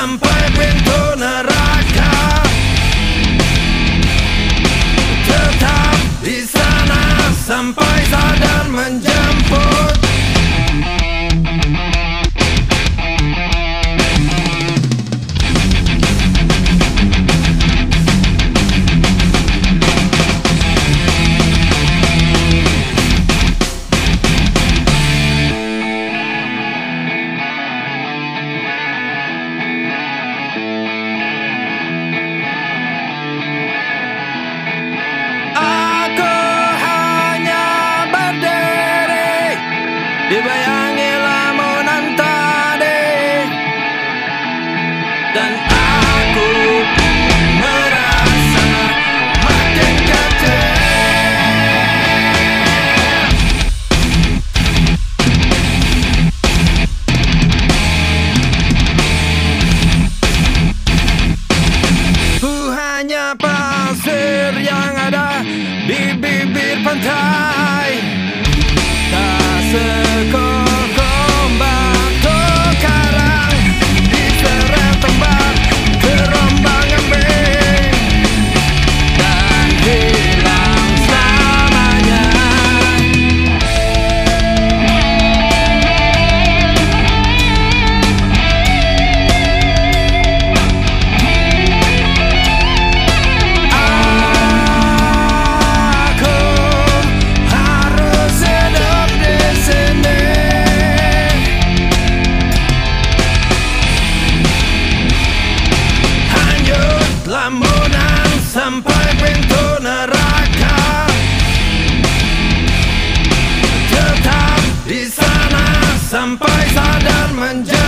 sampai pintu neraka. Tetap di sana sampai Dibayangi lamunan tadi. Dan aku merasa makin kecil. Hanya pasir yang ada di bibir pantai sampai pintu neraka. Tetap di sana sampai sadar menjadi